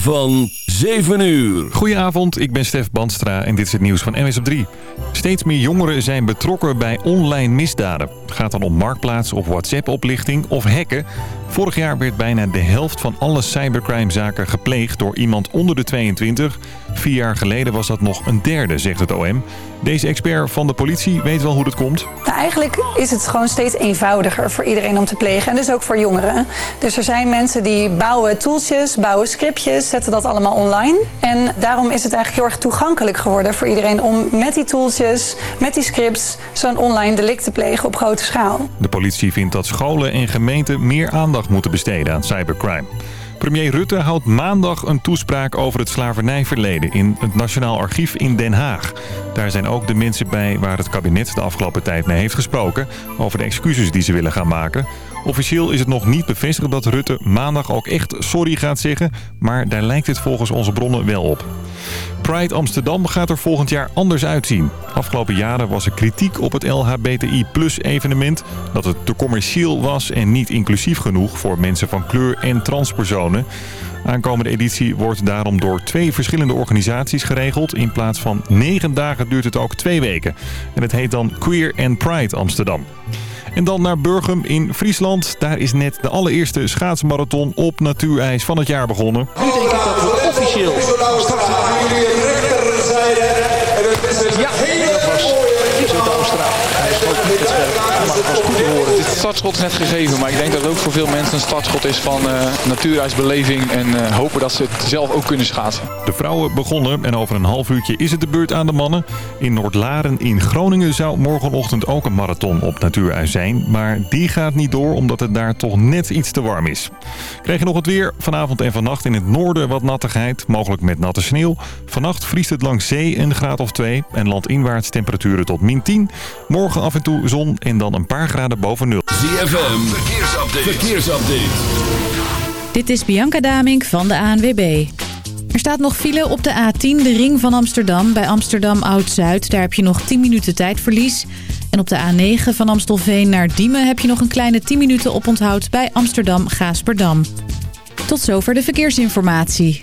van 7 uur. Goedenavond, ik ben Stef Bandstra en dit is het nieuws van NWS op 3. Steeds meer jongeren zijn betrokken bij online misdaden. Het gaat dan om marktplaats of WhatsApp-oplichting of hacken. Vorig jaar werd bijna de helft van alle cybercrimezaken gepleegd door iemand onder de 22. Vier jaar geleden was dat nog een derde, zegt het OM. Deze expert van de politie weet wel hoe dat komt. Nou, eigenlijk is het gewoon steeds eenvoudiger voor iedereen om te plegen. En dus ook voor jongeren. Dus er zijn mensen die bouwen tooltjes, bouwen scriptjes, zetten dat allemaal online. En daarom is het eigenlijk heel erg toegankelijk geworden voor iedereen om met die tooltjes, met die scripts, zo'n online delict te plegen op grote schaal. De politie vindt dat scholen en gemeenten meer aandacht moeten besteden aan cybercrime. Premier Rutte houdt maandag een toespraak over het slavernijverleden in het Nationaal Archief in Den Haag. Daar zijn ook de mensen bij waar het kabinet de afgelopen tijd mee heeft gesproken over de excuses die ze willen gaan maken. Officieel is het nog niet bevestigd dat Rutte maandag ook echt sorry gaat zeggen, maar daar lijkt het volgens onze bronnen wel op. Pride Amsterdam gaat er volgend jaar anders uitzien. Afgelopen jaren was er kritiek op het LHBTI plus evenement. Dat het te commercieel was en niet inclusief genoeg voor mensen van kleur en transpersonen. Aankomende editie wordt daarom door twee verschillende organisaties geregeld. In plaats van negen dagen duurt het ook twee weken. En het heet dan Queer and Pride Amsterdam. En dan naar Burgum in Friesland. Daar is net de allereerste schaatsmarathon op natuurijs van het jaar begonnen. Nu denk ik dat we officieel starten. Ja, dat was Iso Douwstra. Hij schoot niet het scherp, het was goed te horen. Het startschot is net gegeven, maar ik denk dat het ook voor veel mensen een startschot is van uh, natuurreisbeleving. En uh, hopen dat ze het zelf ook kunnen schaatsen. De vrouwen begonnen en over een half uurtje is het de beurt aan de mannen. In Noordlaren in Groningen zou morgenochtend ook een marathon op natuurijs zijn. Maar die gaat niet door omdat het daar toch net iets te warm is. Krijg je nog het weer? Vanavond en vannacht in het noorden wat nattigheid, mogelijk met natte sneeuw. Vannacht vriest het langs zee een graad of 2 en landinwaarts temperaturen tot min 10. Morgen af en toe zon en dan een paar graden boven nul. ZFM, verkeersupdate. verkeersupdate. Dit is Bianca Damink van de ANWB. Er staat nog file op de A10, de ring van Amsterdam, bij Amsterdam Oud-Zuid. Daar heb je nog 10 minuten tijdverlies. En op de A9 van Amstelveen naar Diemen heb je nog een kleine 10 minuten oponthoud bij Amsterdam Gaasperdam. Tot zover de verkeersinformatie.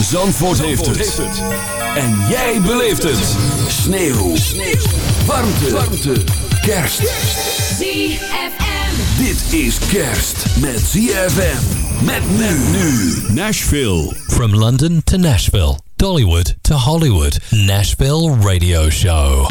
Zandvoort, heeft, het. En jij beleeft het. Sneeuw. Sneeuw. Warmte. Warmte. Kerst. ZFM. Dit is kerst met ZFM. Met men nu. Nashville. From London to Nashville. Dollywood to Hollywood. Nashville Radio Show.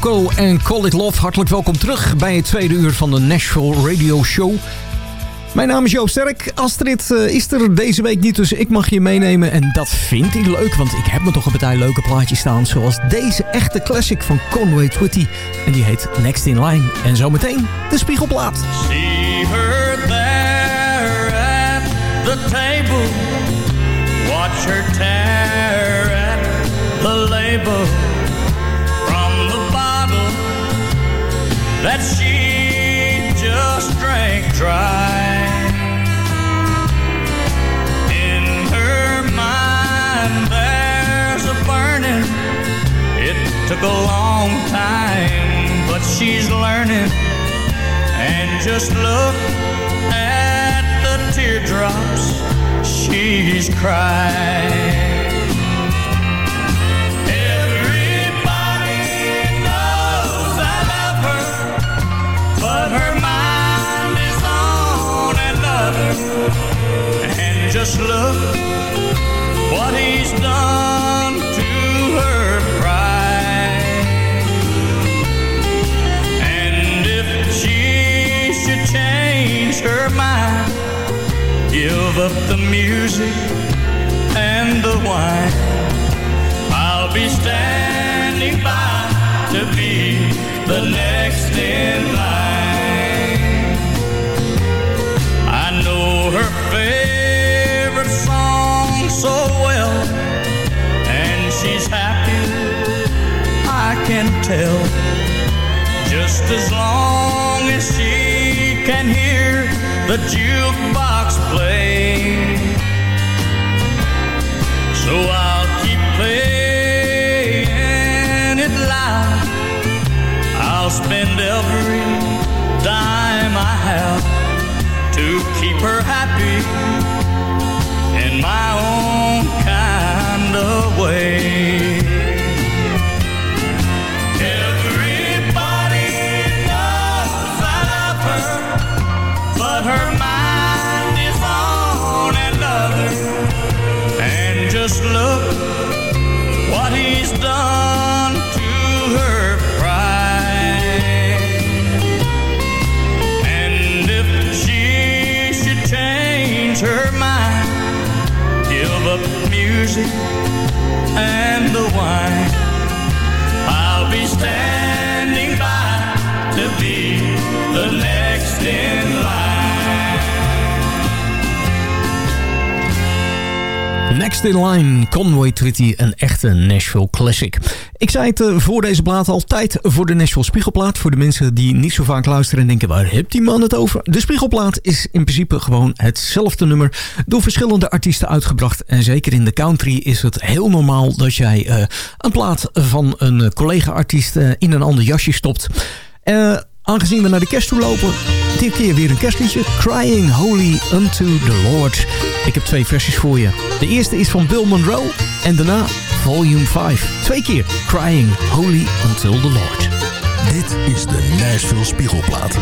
Boko en Call It Love, hartelijk welkom terug bij het tweede uur van de Nashville Radio Show. Mijn naam is Joop Sterk. Astrid eh, is er deze week niet, dus ik mag je meenemen. En dat vind ik leuk, want ik heb me toch een partij leuke plaatjes staan. Zoals deze echte classic van Conway Twitty. En die heet Next in Line. En zometeen de spiegelplaat. See her there at the table. Watch her tear at the label that she just drank dry. In her mind, there's a burning. It took a long time, but she's learning. And just look at the teardrops she's crying. Another. And just look what he's done to her pride. And if she should change her mind, give up the music and the wine, I'll be standing by to be the next in line. Can tell just as long as she can hear the jukebox play. So I'll keep playing it loud. I'll spend every dime I have to keep her happy in my own kind of way. Music and the wine. I'll be standing by to be the next in line. Next in Line, Conway Twitty, een echte Nashville classic. Ik zei het eh, voor deze plaat al, tijd voor de Nashville Spiegelplaat. Voor de mensen die niet zo vaak luisteren en denken, waar heeft die man het over? De Spiegelplaat is in principe gewoon hetzelfde nummer, door verschillende artiesten uitgebracht. En zeker in de country is het heel normaal dat jij eh, een plaat van een collega-artiest eh, in een ander jasje stopt. Eh, aangezien we naar de kerst toe lopen, dit keer weer een kerstliedje. Crying Holy Unto the Lord. Ik heb twee versies voor je. De eerste is van Bill Monroe en daarna Volume 5. Twee keer Crying Holy Unto the Lord. Dit is de Nashville Spiegelplaat.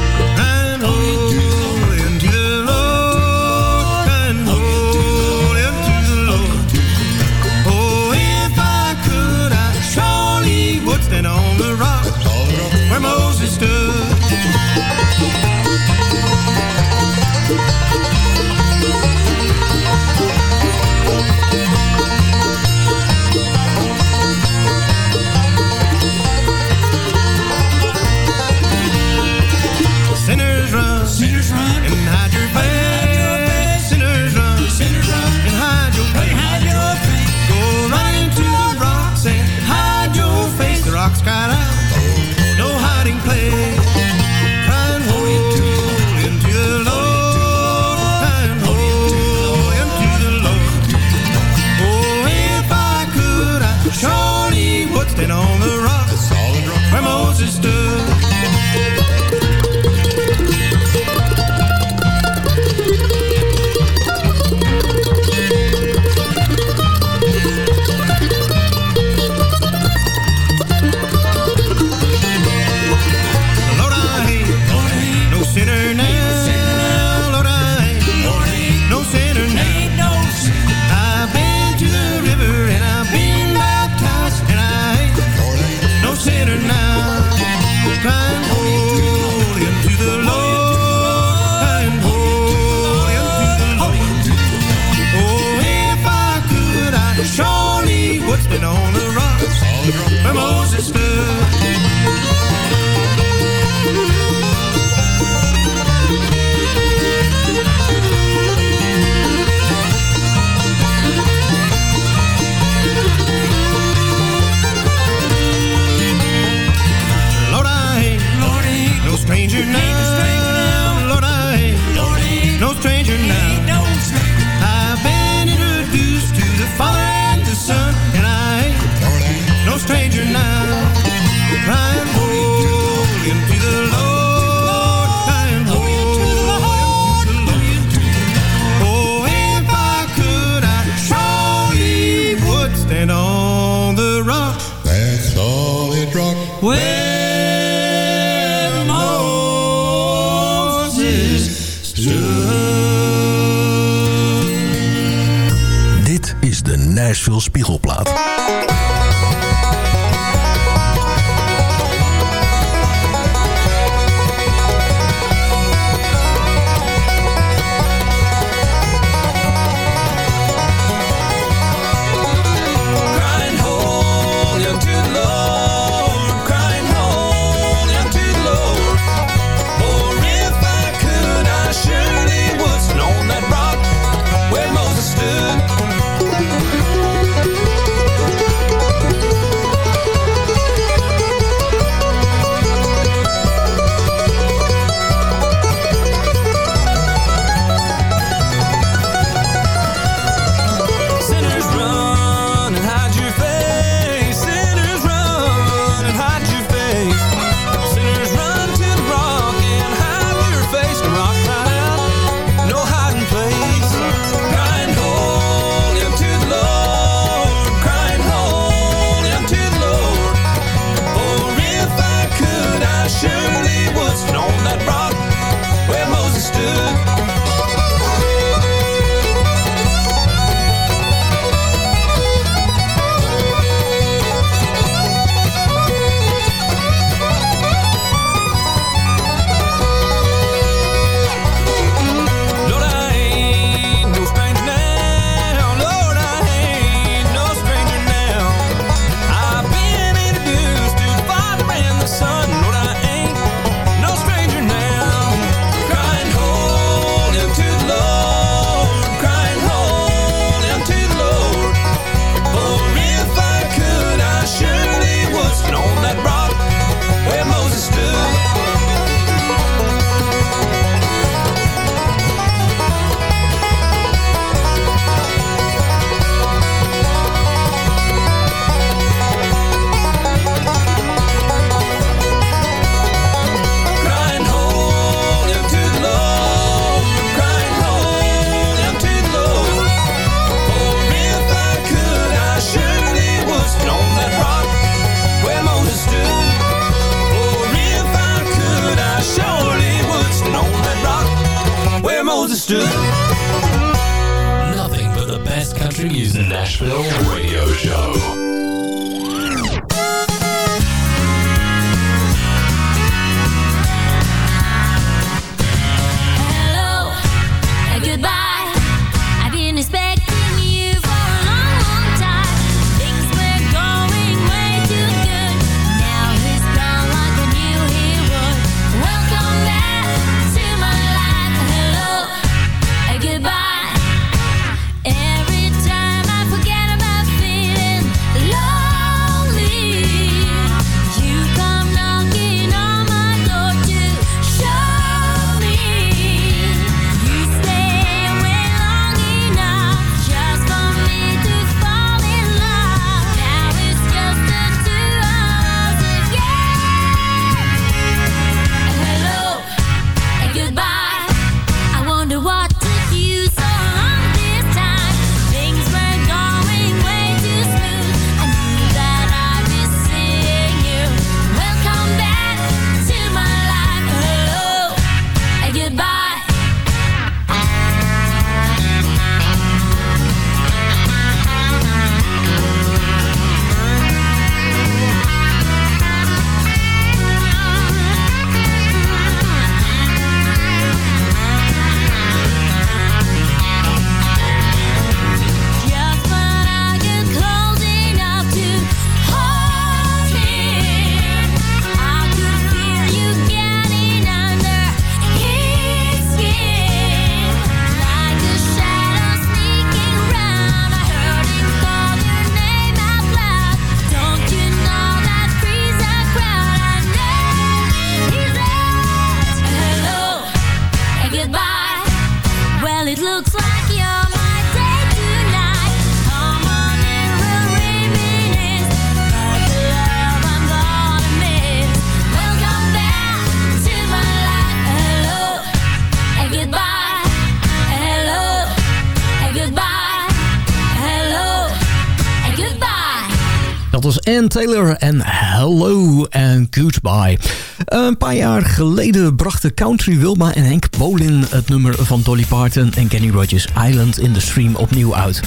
Taylor en Hello and Goodbye. Een paar jaar geleden brachten Country Wilma en Henk Bolin het nummer van Dolly Parton en Kenny Rogers Island in the Stream opnieuw uit.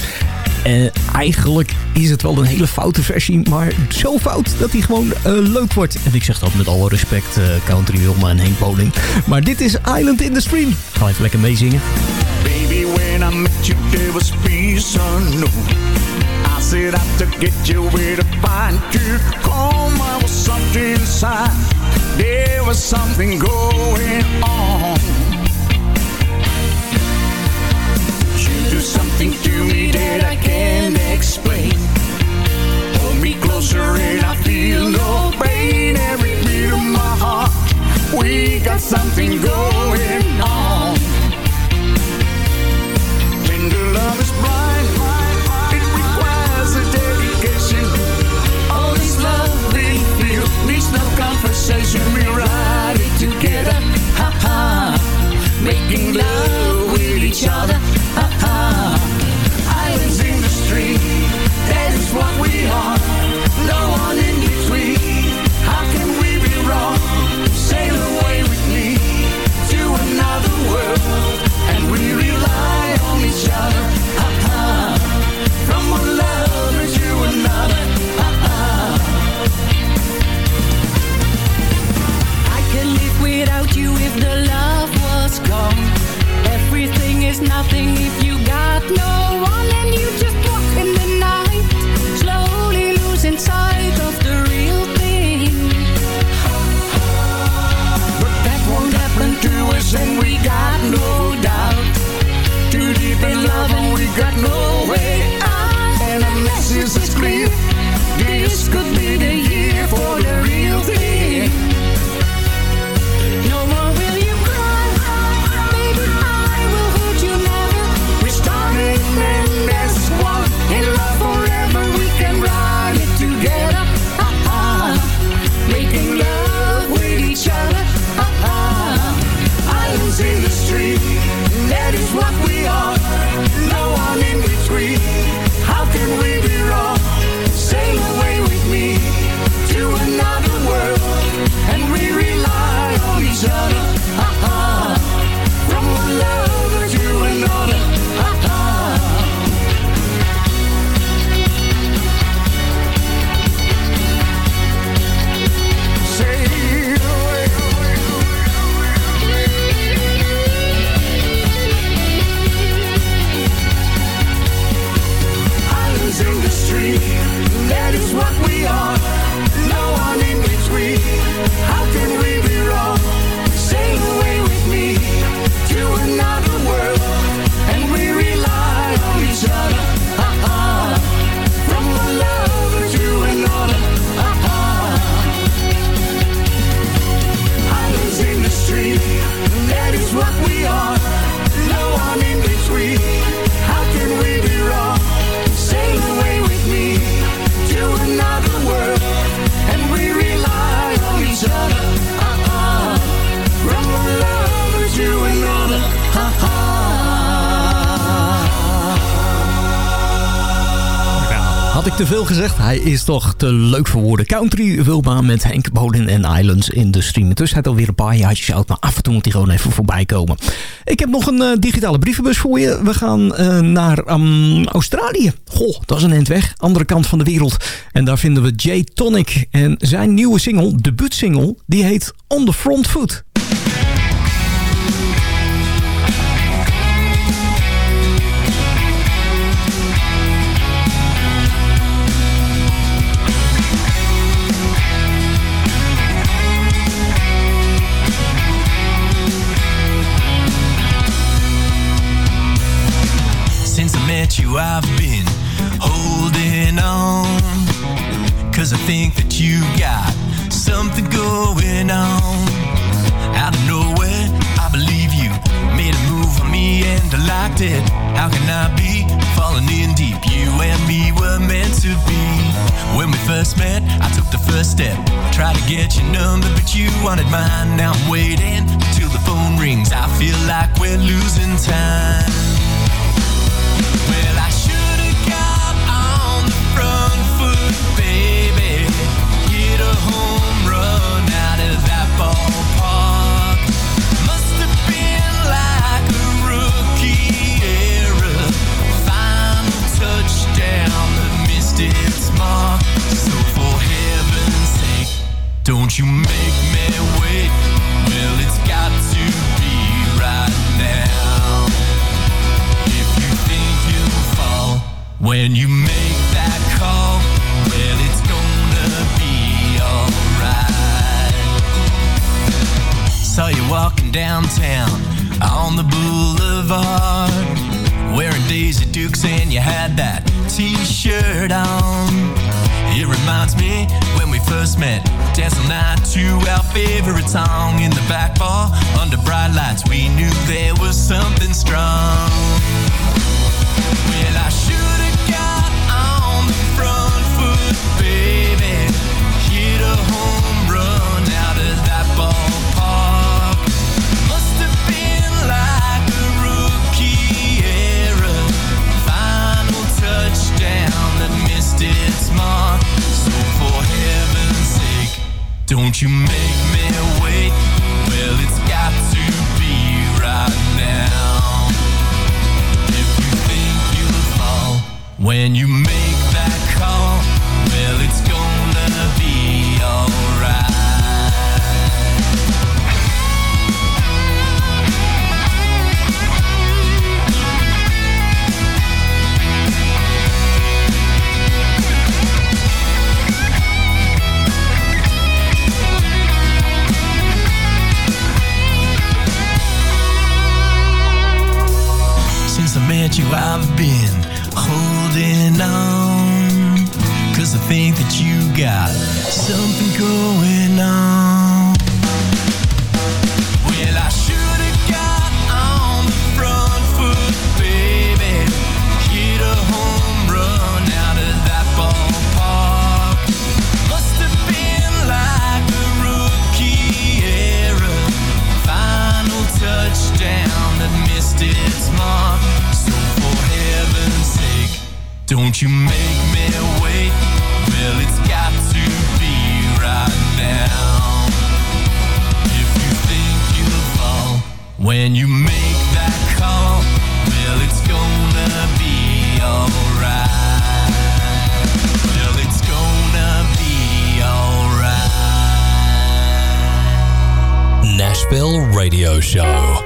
Eh, eigenlijk is het wel een hele foute versie, maar zo fout dat hij gewoon eh, leuk wordt. En ik zeg dat met alle respect, eh, Country Wilma en Henk Boling. Maar dit is Island in the Stream. Ga even lekker meezingen. Baby, when I met you, there was peace. I set out to get you where to find you. Come, I was something inside. There was something going on. You do something to me that I can't explain. Hold me closer and I feel no pain. Every beat of my heart, we got something going on. Hij is toch te leuk voor woorden. Country Wilma met Henk Bodin en Islands in de stream. Intussen hij alweer een paar jaartjes oud, maar af en toe moet hij gewoon even voorbij komen. Ik heb nog een eh, digitale brievenbus voor je. We gaan eh, naar ehm, Australië. Goh, dat is een eind weg. Andere kant van de wereld. En daar vinden we Jay Tonic. En zijn nieuwe single, debuutsingle, die heet On the Front Foot.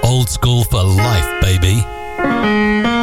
Old school for life, baby.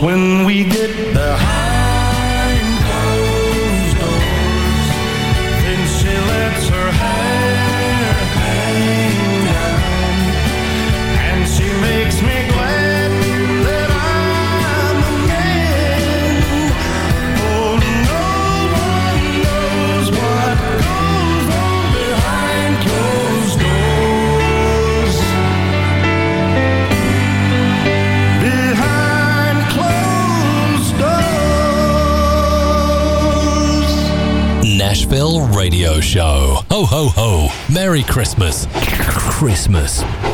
When we get Merry Christmas. Christmas.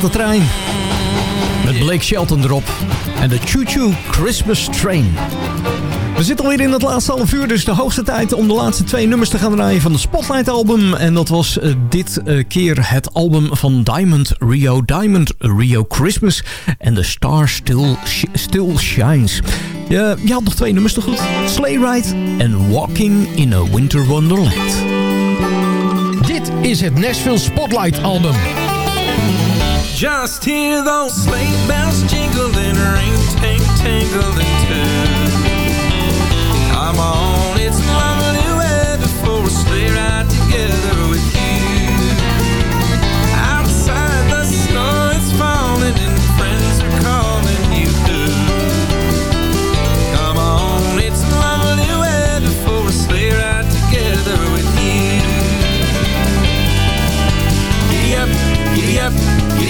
Trein. Met Blake Shelton erop. En de Choo Choo Christmas Train. We zitten alweer in het laatste half uur, dus de hoogste tijd om de laatste twee nummers te gaan draaien van de Spotlight album. En dat was eh, dit eh, keer het album van Diamond Rio, Diamond Rio Christmas en The Star Still, Still Shines. Ja, je had nog twee nummers te goed, Sleigh Ride en Walking in a Winter Wonderland. Dit is het Nashville Spotlight album. Just hear those sleigh bells jingling, ring, tang, tangling too. Come on, it's love.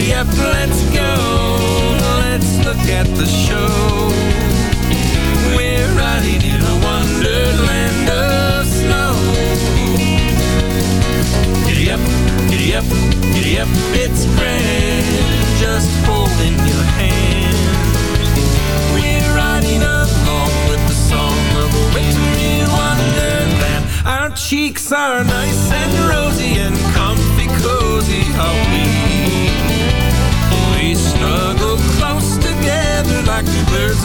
Yep, let's go, let's look at the show. We're riding in a wonderland of snow. Giddy up, giddy up, giddy up, it's grand, just holding your hand. We're riding along with the song of a winter in wonderland. Our cheeks are nice and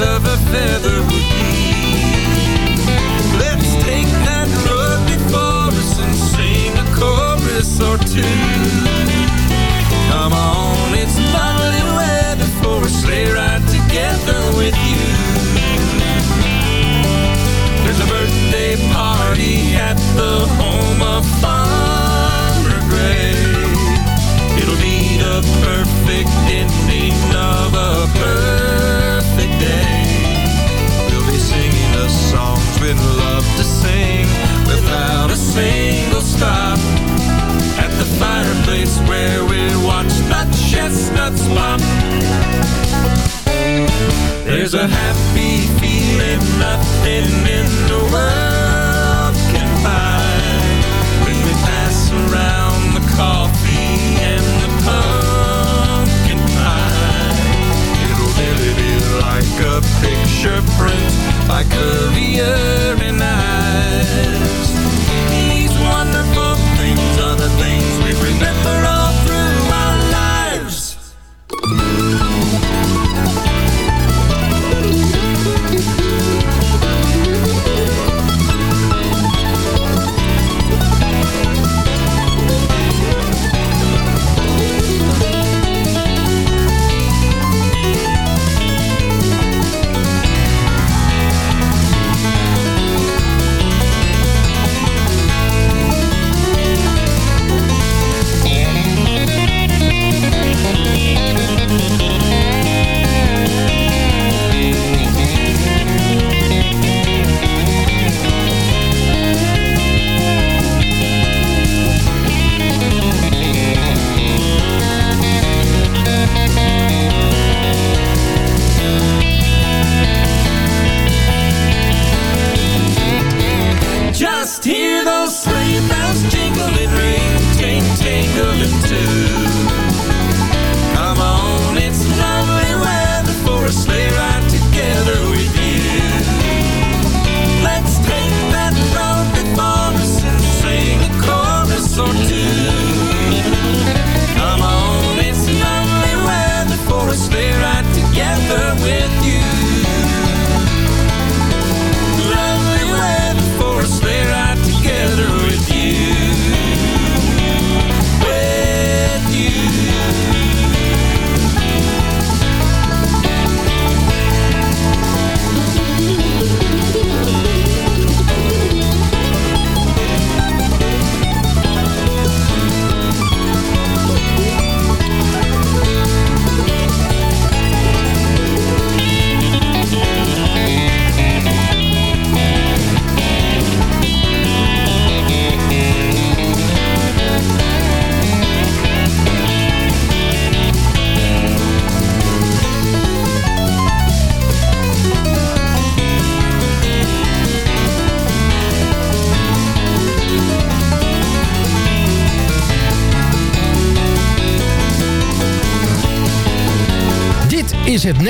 deserve There's a happy feeling nothing in the world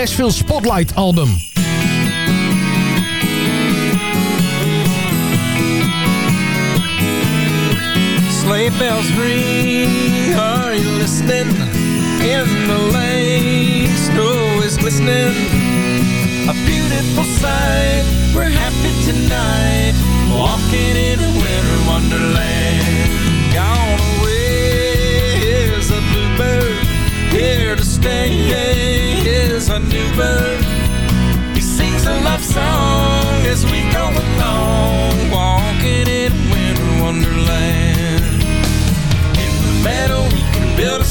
Nashville Spotlight album. Sleigh bells ring, are you listening? In the lane, snow is glistening. A beautiful sight, we're happy tonight. Walking in a winter wonderland. Gone away is a bluebird, here to stay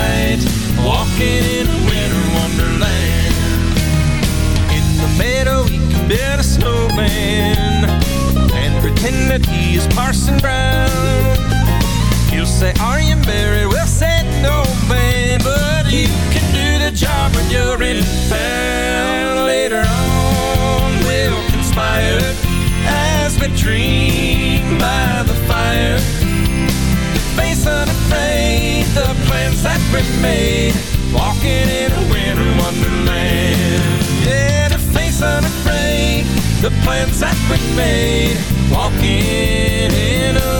tonight, walking in a winter wonderland. In the meadow, he can build a snowman and pretend that he is Parson Brown. He'll say, Are you married? We'll say, No, man, but you can do the job when you're in town. Later on, favorite maid walking in a winter wonderland. Yeah, to face unafraid, the plans that we made walking in a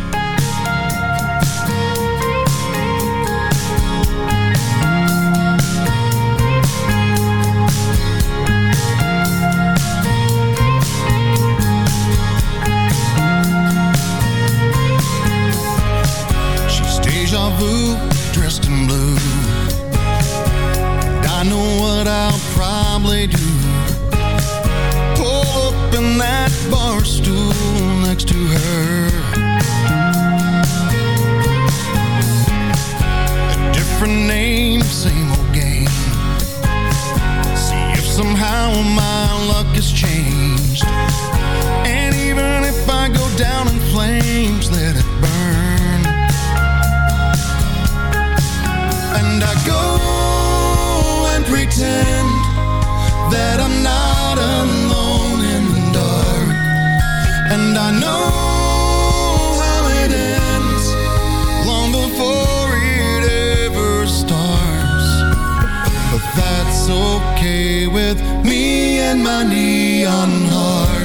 okay with me and my neon heart.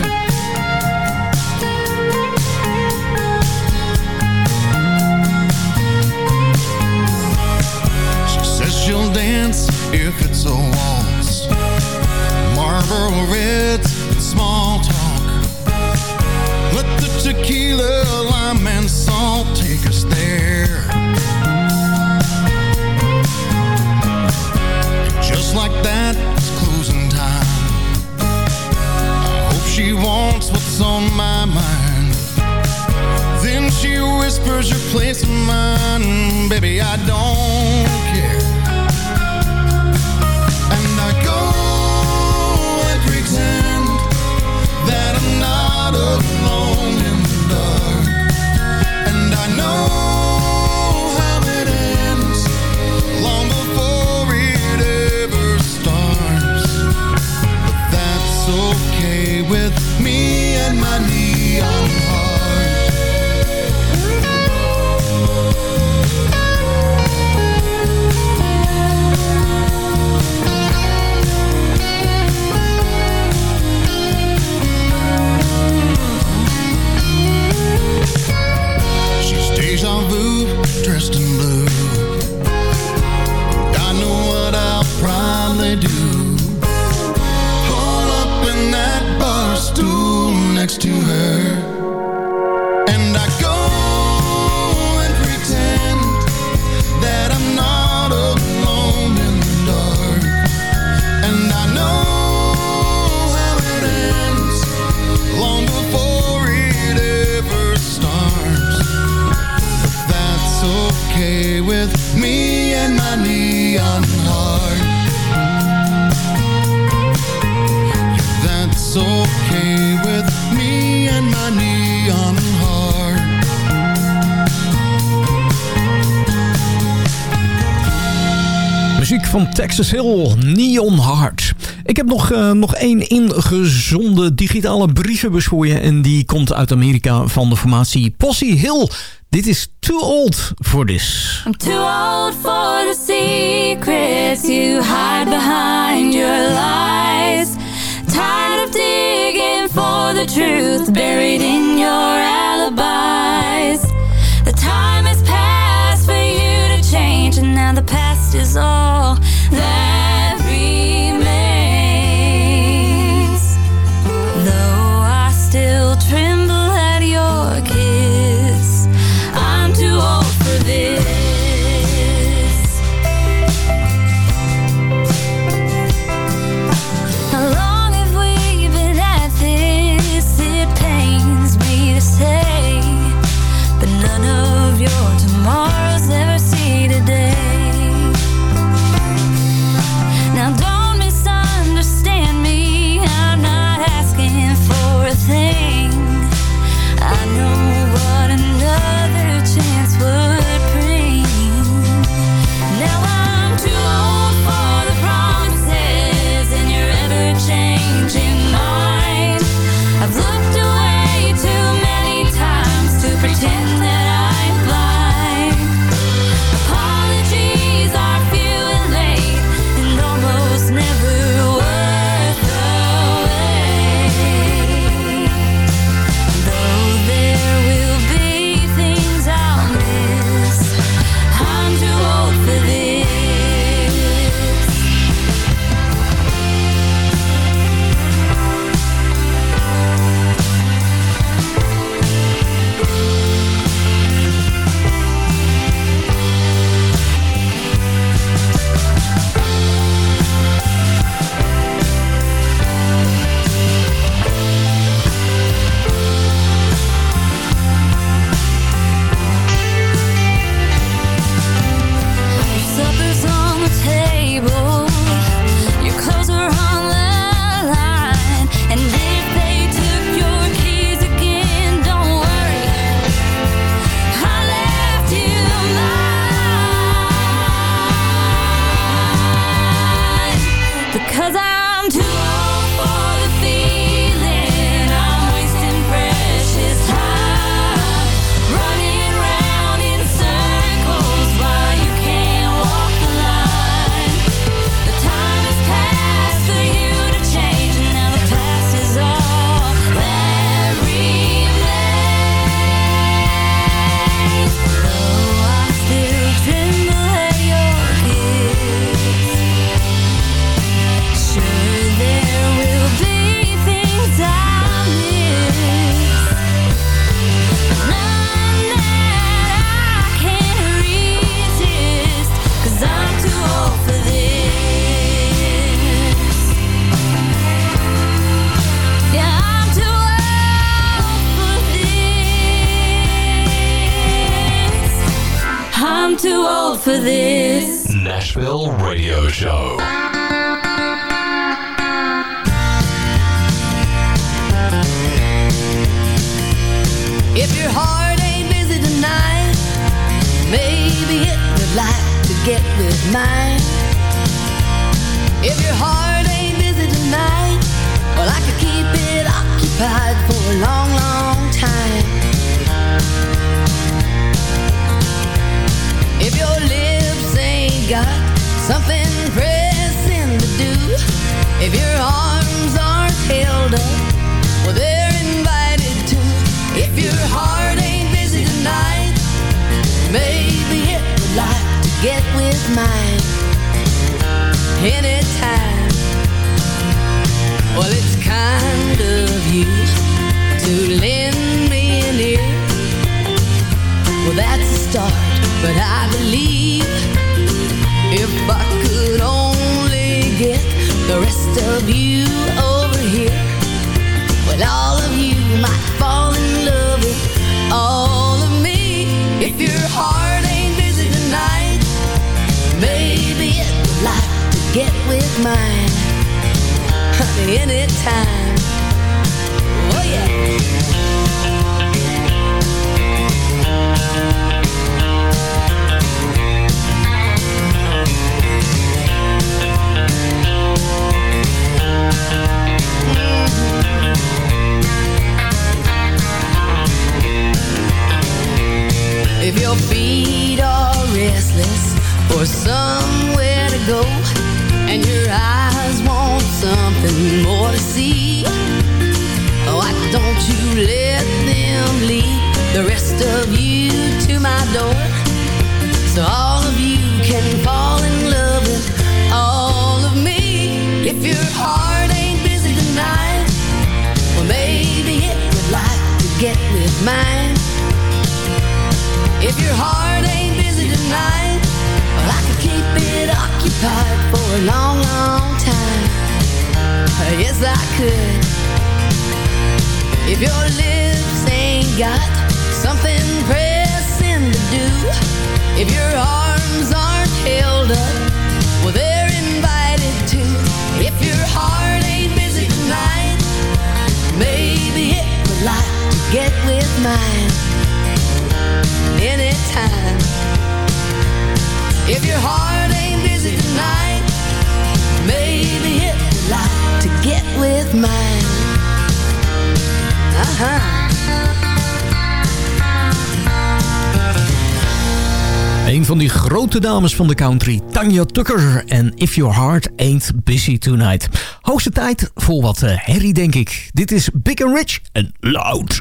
van Texas Hill, Neon Heart. Ik heb nog, uh, nog één digitale brieven voor. En die komt uit Amerika van de formatie Posse Hill. Dit is Too Old for This. I'm too old for the secrets you hide behind your lies. Tired of digging for the truth buried in your alibis. The time is past for you to change and now the past is all. For this. Nashville Radio Show. If your heart ain't busy tonight, maybe it would like to get with mine. If your heart ain't busy tonight, well, I could keep it occupied for a long, long time. Your lips ain't got something pressing to do, if your arms aren't held up, well, they're invited to. If your heart ain't busy tonight, maybe it would like to get with mine anytime. Well, it's kind of you to lend me an ear. Well, that's a start, but I believe if I could only get the rest of you over here, well, all of you might fall in love with all of me. If your heart ain't busy tonight, maybe it would like to get with mine, honey, anytime. Oh, yeah. If your feet are restless for somewhere to go, and your eyes want something more to see, oh, why don't you let them lead the rest of you to my door? So all of you can fall in love with all of me. If your heart ain't busy tonight, well, maybe it would like to get with mine. Your heart ain't busy tonight, well, I could keep it occupied for a long, long time. Yes, I could. If your lips ain't got something pressing to do, if your arms aren't held up, well, they're invited to. If your heart ain't busy tonight, maybe it would like to get with mine If your heart ain't busy tonight, maybe it to get with mine. Uh-huh. Een van die grote dames van de country, Tanya Tucker en If Your Heart Ain't Busy Tonight. Hoogste tijd voor wat eh, herrie, denk ik. Dit is Big and Rich en Loud.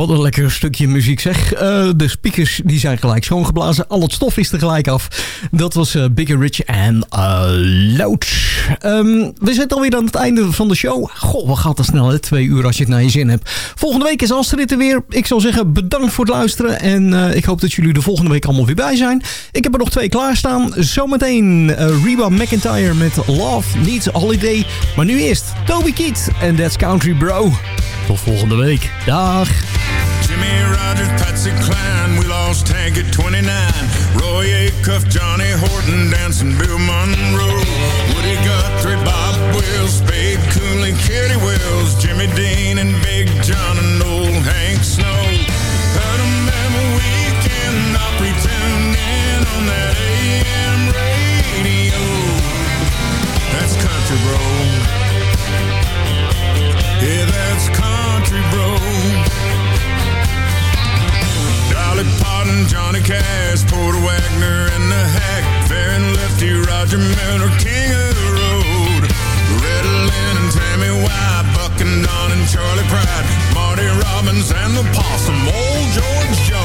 Wat een lekker stukje muziek zeg. Eh, de speakers die zijn gelijk schoongeblazen. Al het stof is tegelijk af. Dat was eh Bigger Rich en uh. Ehm, we zitten alweer aan het einde van de show. Goh, wat gaat dat snel hè? Twee uur als je het naar je zin hebt. Volgende week is Astrid er weer. Ik zal zeggen bedankt voor het luisteren. En eh, ik hoop dat jullie er volgende week allemaal weer bij zijn. Ik heb er nog twee klaarstaan. Zometeen Reba McIntyre met Love Needs Holiday. Maar nu eerst Toby Keith en That's Country Bro. Tot volgende week. Dag. Jimmy Rogers, Patsy we lost Hank at 29. Roy Acuff, Johnny Horton, dancing Bill Monroe. Woody Guthrie, Bob Wills, Cooley, Kitty Jimmy Dean, and Big John, Cash, Porter Wagner, and the Hack, Fair and Lefty, Roger Miller, King of the Road. Loretta Lynn and Tammy Wynette, Buck and Don and Charlie Pride, Marty Robbins and the Possum, old George Jones.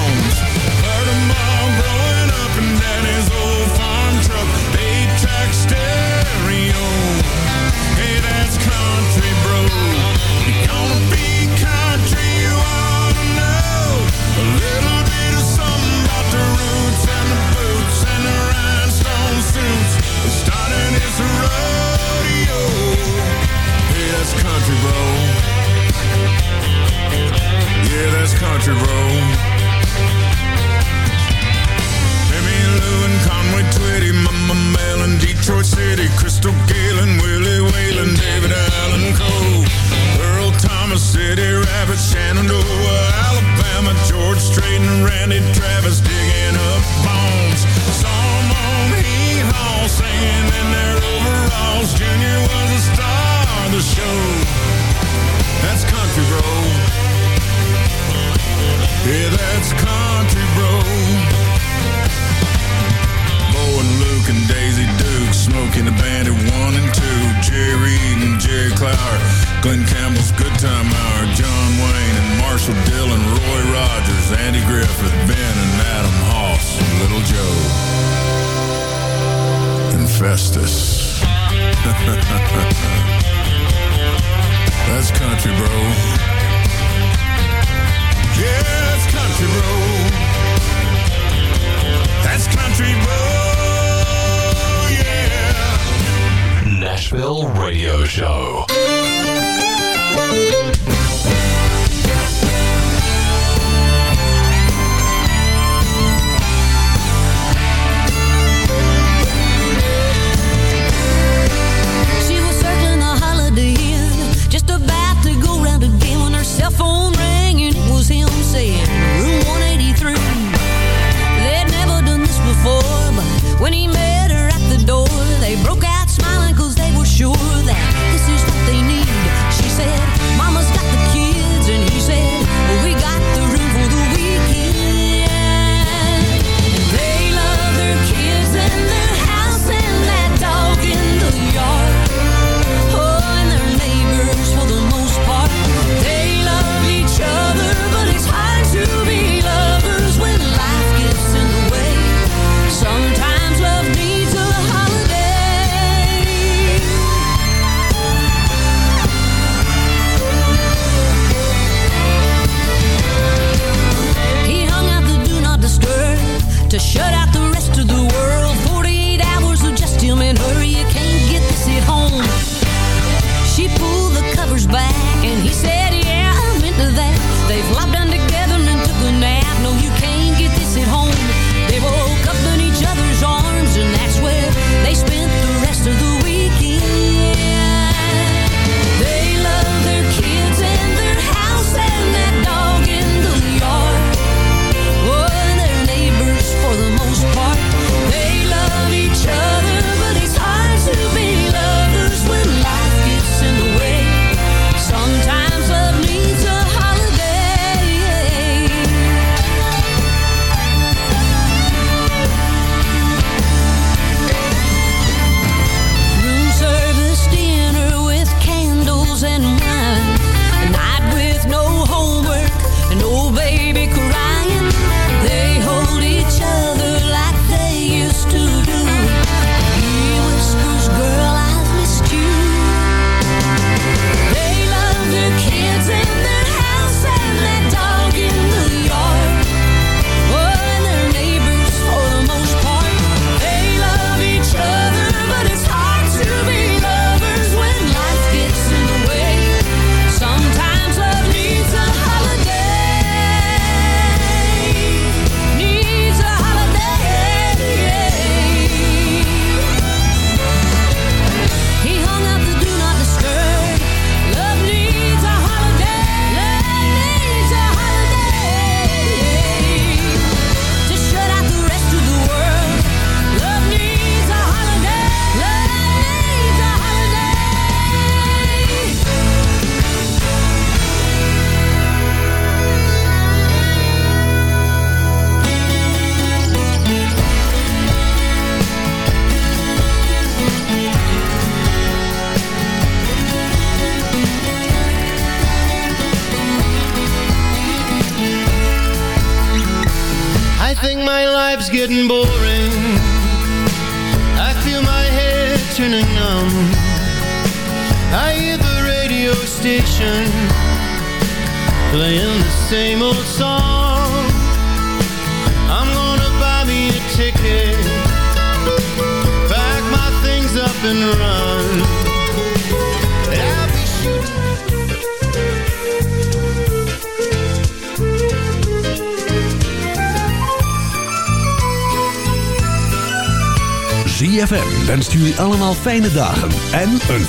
Fijne dagen en een